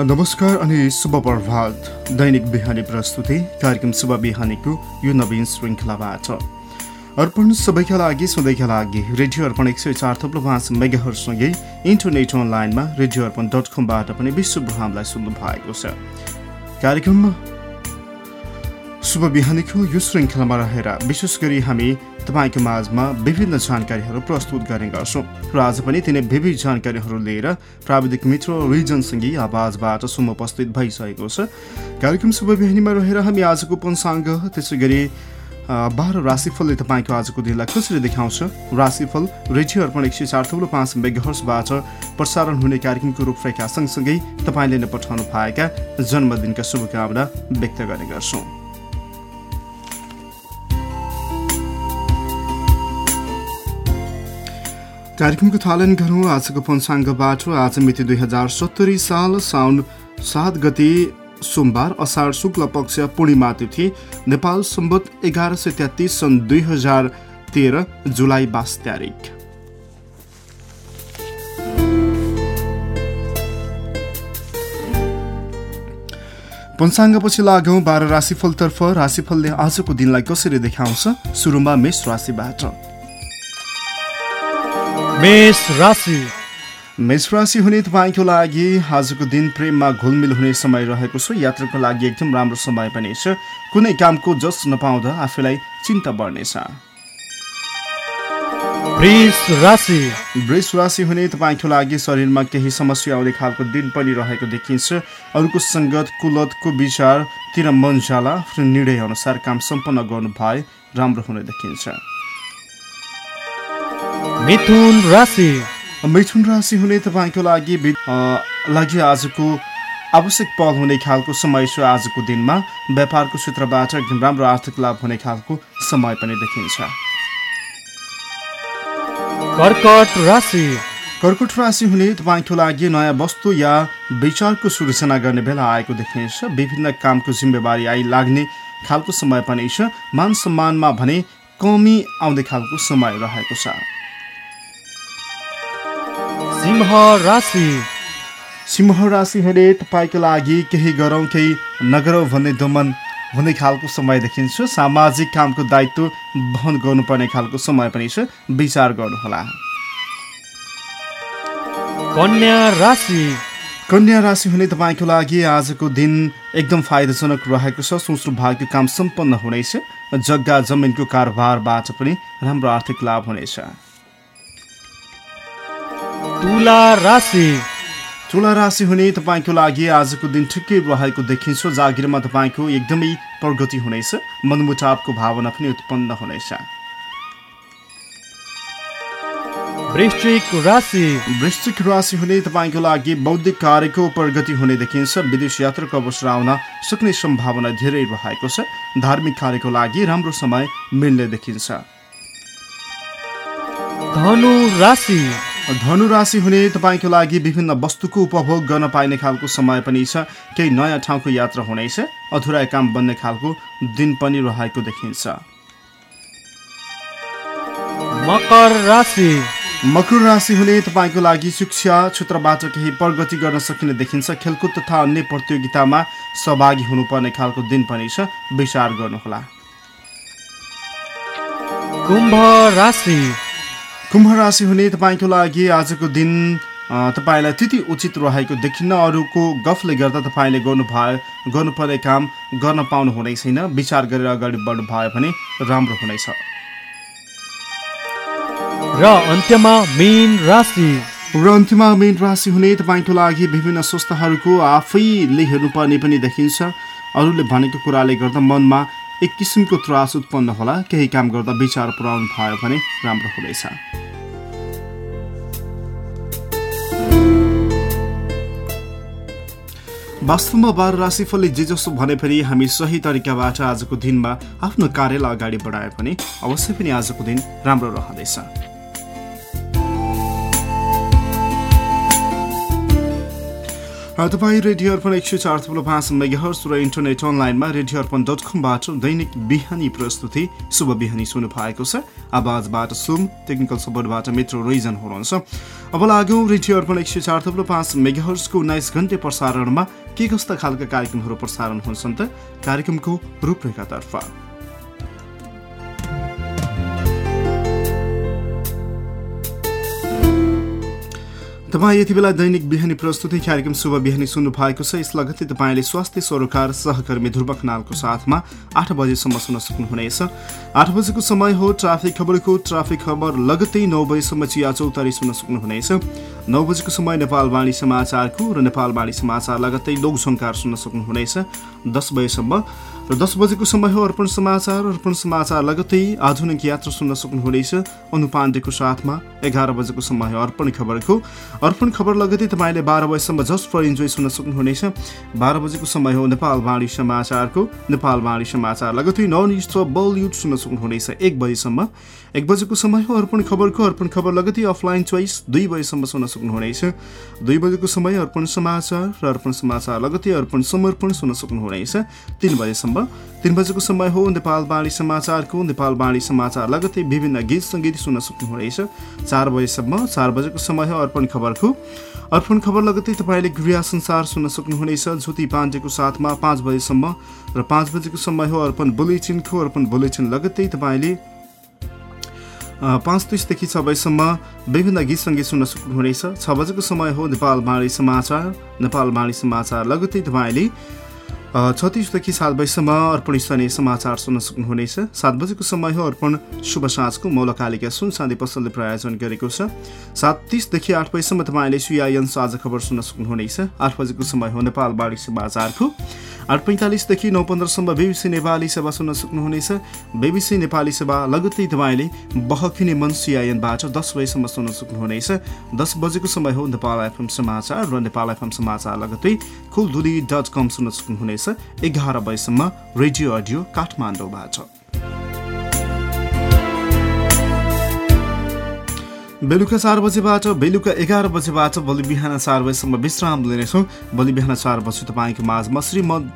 नमस्कार अनि शुभ प्रभात। दैनिक बिहानी प्रस्तुति कार्यक्रम शुभ बिहानीको यो नवीन श्रृङ्खलाबाट। अर्पण सबैका लागि सधैँका लागि रेडियो अर्पण एक सय चार थप्लो पाँच मेगाहरूसँगै इन्टरनेट अनलाइनमा रेडियो अर्पण डट कमबाट पनि विश्वभर हामीलाई सुन्नु भएको छ। कार्यक्रममा शुभ बिहानीको यो श्रृङ्खलामा रहेर विशेष गरी हामी तपाईँको माझमा विभिन्न जानकारीहरू प्रस्तुत गर्ने गर्छौँ। र आज पनि तिनै विविध जानकारीहरू लिएर प्राविधिक मित्र रिजनसँगै आवाजबाट सुम उपस्थित भइसकेको छ। कार्यक्रम शुभ बिहानीमा रहेर हामी आजको पञ्चाङ्ग त्यसै गरी बाह्र राशिफलले तपाईँको आजको दिनलाई कसरी देखाउँछ। राशिफल रेडियो अर्पण एक सय चार थुप्रो पाँच मेगाहर्सबाट प्रसारण हुने कार्यक्रमको रूपरेखा सँगसँगै तपाईँले नै पठाउनु भएका जन्मदिनका शुभकामना व्यक्त गर्ने गर्छौँ। कार्यक्रमको थालन गरौँ। आजको पञ्चाङ्गबाट आज मिति दुई हजार सत्तरी साल साउन सात गति सोमबार असार शुक्ल पक्ष पूर्णिमा तिथि नेपाल सम्बत एघार सय तेत्तिस सन् दुई हजार तेह्र जुलाई बाइस तारिक पञ्चाङ्गपछि लागौँ बाह्र राशिफलतर्फ। राशिफलले आजको दिनलाई कसरी देखाउँछ? सुरुमा मेष राशिबाट। मेष राशि। मेष राशि हुने तपाईँको लागि आजको दिन प्रेममा घुलमिल हुने समय रहेको छ। यात्राको लागि एकदम राम्रो समय पनि छ। कुनै कामको जस नपाउँदा आफूलाई चिन्ता बढ्नेछ। वृष राशि। हुने तपाईँको लागि शरीरमा केही समस्या आउने खालको दिन पनि रहेको देखिन्छ। अरूको सङ्गत कुलतको विचारतिर मन जाला निर्णय अनुसार काम सम्पन्न गर्नु भए राम्रो हुने देखिन्छ। मिथुन राशि। मिथुन राशि हुने तपाईँको लागि लागि आजको आवश्यक पहल हुने खालको समय छ आजको दिनमा। व्यापारको क्षेत्रबाट एकदम राम्रो आर्थिक लाभ हुने खालको समय पनि देखिन्छ। कर्कट राशि। कर्कट राशि हुने तपाईँको लागि नयाँ वस्तु या विचारको सृजना गर्ने बेला आएको देखिन्छ। विभिन्न कामको जिम्मेवारी आइ लाग्ने खालको समय पनि छ। मान सम्मानमा भने कमी आउने खालको समय रहेको छ। सिंह राशि सिंह राशि हुने तपाईँको लागि केही गरौँ केही नगरौँ भन्ने दमन हुने खालको समय देखिन्छ। सामाजिक कामको दायित्व वहन गर्नुपर्ने खालको समय पनि छ। विचार गर्नुहोला। कन्या राशि। कन्या राशि हुने तपाईँको लागि आजको दिन एकदम फाइदाजनक रहेको छ। सोच्नु भएको काम सम्पन्न हुनेछ। जग्गा जमिनको कारोबारबाट पनि राम्रो आर्थिक लाभ हुनेछ। तुला राशि। तुला राशि हुने तपाईँको लागि आजको दिन ठिकै रहेको देखिन्छ। जागिरमा तपाईँको एकदमै प्रगति हुनेछ। मनमुटावको भावना पनि उत्पन्न हुनेछ। वृश्चिक राशि। वृश्चिक राशि हुने तपाईँको लागि बौद्धिक कार्यको प्रगति हुने देखिन्छ। विदेश यात्राको अवसर आउन सक्ने सम्भावना धेरै रहेको छ। धार्मिक कार्यको लागि राम्रो समय मिल्ने देखिन्छ। धनु राशि। धनु राशि हुने तपाईँको लागि विभिन्न वस्तुको उपभोग गर्न पाइने खालको समय पनि छ। केही नयाँ ठाउँको यात्रा हुनेछ। अधुरा काम बन्ने खालको दिन पनि रहेको देखिन्छ। मकर राशि। मकर राशि हुने तपाईँको लागि शिक्षा क्षेत्रबाट केही प्रगति गर्न सकिने देखिन्छ। खेलकुद तथा अन्य प्रतियोगितामा सहभागी हुनुपर्ने खालको दिन पनि छ। विचार गर्नुहोला। कुम्भ राशि। कुम्भ राशि हुने तपाईँको लागि आजको दिन तपाईँलाई त्यति उचित रहेको देखिन्न अरूको गफले गर्दा तपाईँले गर्नु भयो गर्नुपर्ने काम गर्न पाउनु हुने छैन। विचार गरेर अगाडि बढ्नु भयो भने राम्रो हुनेछ। र अन्त्यमा मेन राशि। र अन्त्यमा मेन राशि हुने तपाईँको लागि विभिन्न संस्थाहरूको आफैले हेर्नुपर्ने पनि देखिन्छ। अरूले भनेको कुराले गर्दा मनमा एक किसिमको त्रास उत्पन्न होला केही काम गर्दा विचार पुऱ्याउनु भयो भने राम्रो हुनेछ वास्तवमा बाह्र राशिफलले जे जसो भने पनि हामी सही तरिकाबाट आजको दिनमा आफ्नो कार्यलाई अगाडि बढाए पनि अवश्य पनि आजको दिन राम्रो रहँदैछ। तपाईँ रेडियो अर्पण एक सय चार थुप्रो पाँच मेगाहर्स र इन्टरनेट अनलाइनमा रेडियो अर्पण डट कमबाट दैनिक बिहानी प्रस्तुति शुभ बिहानी सुन्नु भएको छ। आवाजबाट सुम टेक्निकल सपोर्टबाट मित्र रिजन हुनुहुन्छ। अब लाग्यौँ रेडियो अर्पण एक सय चार थुप्रो पाँच मेगाहर्सको उन्नाइस घन्टे प्रसारणमा के कस्ता खालका कार्यक्रमहरू प्रसारण हुन्छन् त? कार्यक्रमको रूपरेखातर्फ तपाईँ यति बेला दैनिक बिहानी प्रस्तुति कार्यक्रम शुभ बिहानी सुन्नु भएको छ। यस लगत्तै तपाईँले स्वास्थ्य सरोकार सहकर्मी ध्रुव खनालको साथमा आठ बजेसम्म सुन्न सक्नुहुनेछ। आठ बजेको समय हो ट्राफिक खबरको। ट्राफिक खबर लगत्तै नौ बजेसम्म चिया चौतारी सुन्न सक्नुहुनेछ। नौ बजेको समय नेपाल वाणी समाचारको र नेपाल वाणी समाचार लगत्तै लोकसङ्कार सुन्न सक्नुहुनेछ। दस बजेसम्म र दस बजेको समय हो अर्पण समाचार। अर्पण समाचार लगत्तै आधुनिक यात्रा सुन्न सक्नुहुनेछ। अनुपाण्डेको साथमा एघार बजेको समय हो अर्पण खबरको। अर्पण खबर लगतै तपाईँले बाह्र बजीसम्म जस्ट फर इन्जोय सुन्न सक्नुहुनेछ। बाह्र बजेको समय हो नेपाल वाणी समाचारको। नेपाल वाणी समाचार लगतै नन इस्ट बलिउड सुन्न सक्नुहुनेछ। एक बजीसम्म एक बजेको समय हो अर्पण खबरको अर्पण खबर लगतै अफलाइन चोइस दुई बजीसम्म सुन्न सक्नुहुनेछ। दुई बजेको समय अर्पण समाचार र अर्पण समाचार लगतै अर्पण समर्पण सुन्न सक्नुहुनेछ। तिन बजेसम्म। तिन बजेको समय हो नेपाल बाणी समाचारको नेपाल बाणी समाचार लगतै विभिन्न गीत सङ्गीत सुन्न सक्नुहुनेछ। चार बजेसम्म। चार बजेको समय हो अर्पण खबरको। अर्पण खबर लगतै तपाईँले गृह संसार सुन्न सक्नुहुनेछ। ज्योति पाण्डेको साथमा पाँच बजेसम्म। र पाँच बजेको समय हो अर्पण बुलेटिनको। अर्पण बुलेटिन लगत्तै तपाईँले पाँच तिसदेखि छ बजीसम्म विभिन्न गीत सङ्गीत सुन्न सक्नुहुनेछ। छ बजेको समय हो नेपाल बाणी समाचार। नेपाल बाणी समाचार लगत्तै तपाईँले छत्तिसदेखि सात बजीसम्म अर्पण स्थानीय समाचार सुन्न सक्नुहुनेछ। सात बजेको समय हो अर्पण। शुभ साँझको मौलकालिका सुन चाँदी पसलले प्रायोजन गरेको छ। सात तिसदेखि आठ बजीसम्म तपाईँले सुयायन साझा खबर सुन्न सक्नुहुनेछ। आठ बजेको समय हो नेपाल बाढी समाचारको आठ पैँतालिसदेखि नौ पन्ध्रसम्म बिबिसी नेपाली सेवा सुन्न सक्नुहुनेछ। बिबिसी नेपाली सेवा लगत्तै तपाईँले बहकिने मन सिआइएनबाट दस बजीसम्म सुन्न सक्नुहुनेछ। दस बजेको समय हो नेपाल एफएम समाचार र नेपाल एफएम समाचार लगत्तै खुलदुली डट कम सुन्न सक्नुहुनेछ। एघार बजीसम्म रेडियो अडियो काठमाडौँबाट। बेलुका चार बजेबाट बेलुका एघार बजेबाट भोलि बिहान चार बजीसम्म विश्राम लिनेछौँ। भोलि बिहान चार बजी तपाईँको माझमा श्रीमद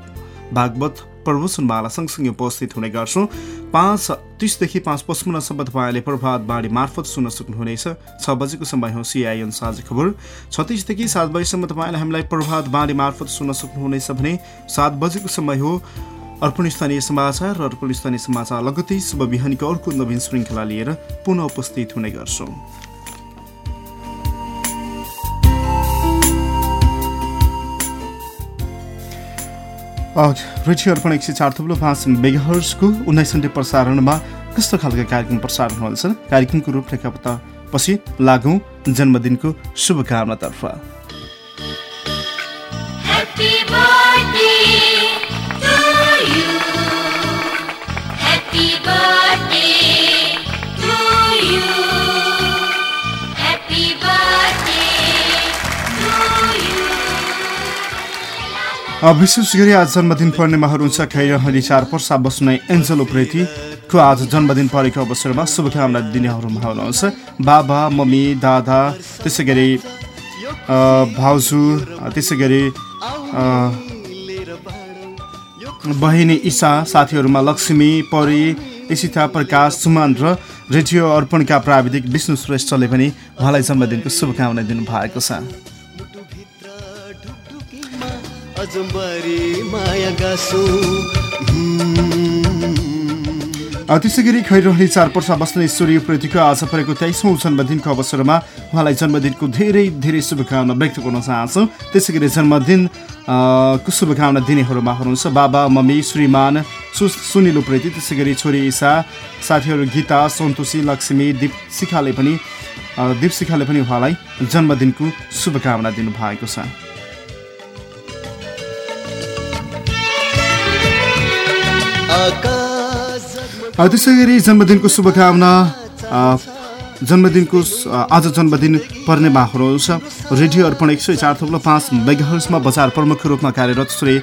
भागवत प्रवचनमाला सँगसँगै उपस्थित हुने गर्छौँ। पाँच तिसदेखि पाँच पचपन्नसम्म तपाईँले प्रभात बाढी मार्फत सुन्न सक्नुहुनेछ। छ बजेको समय हो सिआइएन साझा खबर। छत्तिसदेखि सात बजीसम्म तपाईँले हामीलाई प्रभात बाढी मार्फत सुन्न सक्नुहुनेछ भने सात बजेको समय हो। अर्पण स्थानीय समाचार र अर्पण स्थानीय समाचार लगतै शुभ बिहानीको अर्को नवीन श्रृङ्खला लिएर पुनः उपस्थित हुने गर्छौँ। रेडियो अर्पण एक सय चार थुप्रो पाँच मेगाहर्सको उन्नाइस घन्टे प्रसारणमा कस्तो खालको कार्यक्रम प्रसारण हुनेछ? कार्यक्रमको रूपरेखा पछि लागौँ जन्मदिनको शुभकामनातर्फ। विशेष गरी आज जन्मदिन पर्नेमा हुनुहुन्छ खैरहली चार पर्सा बस्ने एन्जल उप्रेतीको आज जन्मदिन परेको अवसरमा शुभकामना दिनेहरूमा हुनुहुन्छ। बाबा मम्मी दादा त्यसै गरी भाउजू त्यसै गरी बहिनी इसा साथीहरूमा लक्ष्मी परी इसिता प्रकाश सुमान र रेडियो अर्पणका प्राविधिक विष्णु श्रेष्ठले पनि उहाँलाई जन्मदिनको शुभकामना दिनुभएको छ। त्यसै गरी खैरहली चार वर्ष बस्ने सूर्यप्रतिको आज परेको तेइसौँ जन्मदिनको अवसरमा उहाँलाई जन्मदिनको धेरै धेरै शुभकामना व्यक्त गर्न चाहन्छौँ। त्यसै गरी जन्मदिन को शुभकामना दिनेहरूमा हुनुहुन्छ बाबा मम्मी श्रीमान सु सुनिल उप्रेती त्यसै गरी छोरी इसा साथीहरू गीता सन्तोषी लक्ष्मी दिप शिखाले पनि दिप शिखाले पनि उहाँलाई जन्मदिनको शुभकामना दिनुभएको छ। त्यसै गरी जन्मदिनको शुभकामना जन्मदिनको आज जन्मदिन पर्नेमा हुनुहुन्छ रेडियो अर्पण एक सय चार थप्लो पाँच मेगाहर्समा बजार प्रमुख रूपमा कार्यरत श्री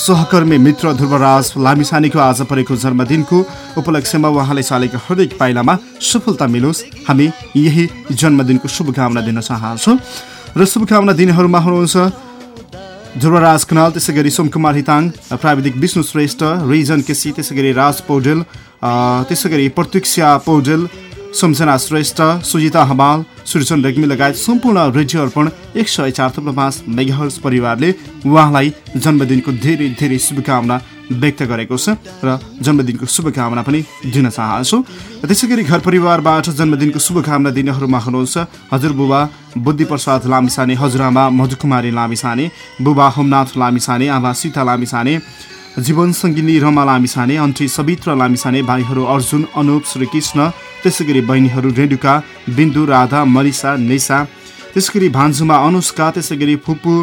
सहकर्मी मित्र ध्रुवराज लामिसानीको आज परेको जन्मदिनको उपलक्ष्यमा उहाँले चालेको हरेक पाइलामा सफलता मिलोस्। हामी यही जन्मदिनको शुभकामना दिन चाहन्छौँ। र शुभकामना दिनेहरूमा हुनुहुन्छ ध्रुवराज खनाल त्यसै गरी सोमकुमार हिताङ प्राविधिक विष्णु श्रेष्ठ रिजन केसी त्यसै गरी राज पौडेल त्यसै गरी प्रतीक्षा पौडेल सम्झना श्रेष्ठ सुजिता हमाल सूर्यचन रेग्मी लगायत सम्पूर्ण रेडियो अर्पण एक सय चार थुप्रो पाँच मेगाहर्स परिवारले उहाँलाई जन्मदिनको धेरै धेरै शुभकामना व्यक्त गरेको छ र जन्मदिनको शुभकामना पनि दिन चाहन्छु। त्यसै गरी घर परिवारबाट जन्मदिनको शुभकामना दिनेहरूमा हुनुहुन्छ हजुरबुबा बुद्धिप्रसाद लामिसाने हजुरआमा मधुकुमारी लामिसाने बुबा होमनाथ लामिसाने आमा सीता लामिसाने जीवन सङ्गिनी रमा लामिसाने अन्टी सवित्र लामिसाने भाइहरू अर्जुन अनुप श्रीकृष्ण त्यसै गरी बहिनीहरू रेणुका बिन्दु राधा मरिसा निसा त्यसै गरी भान्जुमा अनुष्का त्यसै गरी फुपू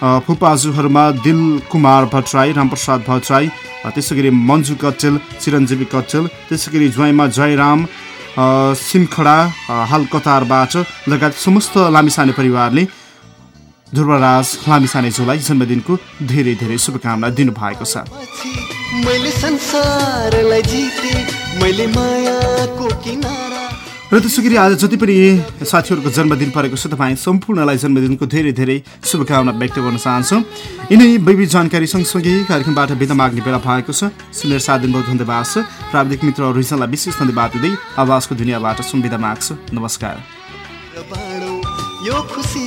फुपाजुहरूमा दिल कुमार भट्टराई रामप्रसाद भट्टराई त्यसै गरी मन्जु कटेल चिरञ्जीवी कटेल त्यसै गरी ज्वाइँमा जयराम सिमखडा हाल कतारबाट लगायत समस्त लामिसाने परिवारले ध्रुवराज लामिसानेज्यूलाई जन्मदिनको धेरै धेरै शुभकामना दिनुभएको छ। मैले संसारलाई जिते मैले मायाको किनारा र त्यसो गरी आज जति पनि साथीहरूको जन्मदिन परेको छ तपाईँ सम्पूर्णलाई जन्मदिनको धेरै धेरै शुभकामना व्यक्त गर्न चाहन्छु। यिनै विविध जानकारी सँगसँगै कार्यक्रमबाट बिदा माग्ने बेला भएको छ। सुनेर साथ दिन बहुत धन्यवाद छ। प्राविधिक मित्र रिजनलाई विशेष धन्यवाद दिँदै आवाजको दुनियाँबाट सुविधा माग्छु। नमस्कार। यो खुसी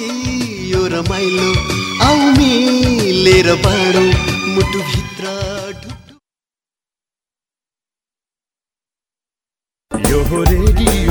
यो रमाइलो यो रेडियो।